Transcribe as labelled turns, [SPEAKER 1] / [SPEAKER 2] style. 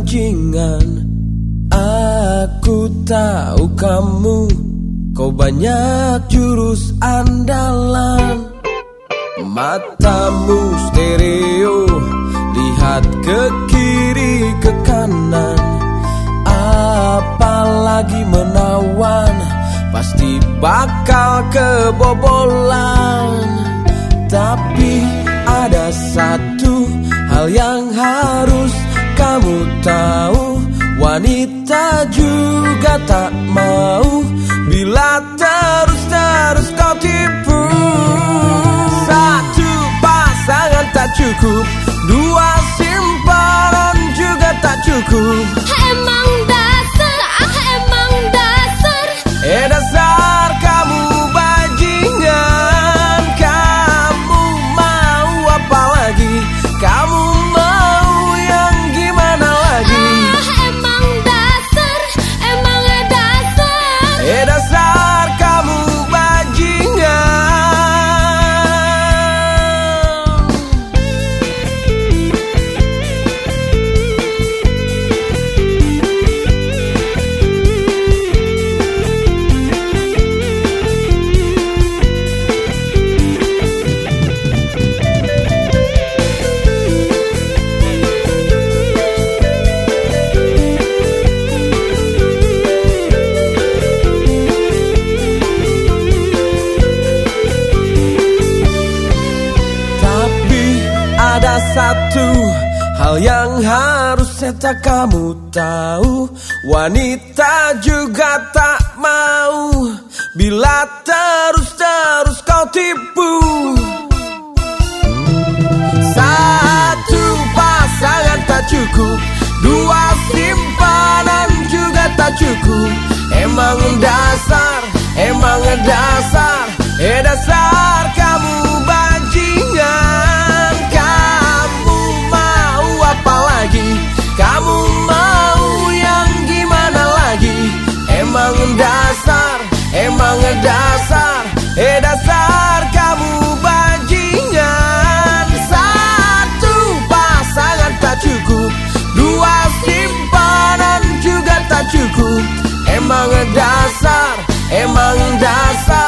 [SPEAKER 1] bajingan Aku tahu kamu. Kau banyak jurus andalan. Matamu stereo Lihat ke kiri ke kanan. Apalagi menawan Pasti bakal kebobolan. Tapi ada satu hal yang harus kamu tahu Wanita juga tak mau. Bila terus-terus kau tipu Satu pasangan tak cukup. Dua simpanan juga tak cukup ada satu hal yang harus saya kamu tahu. Wanita juga tak mau. Bila terus-terus kau tipu. Satu pasangan tak cukup Emang dasar, emang dasar.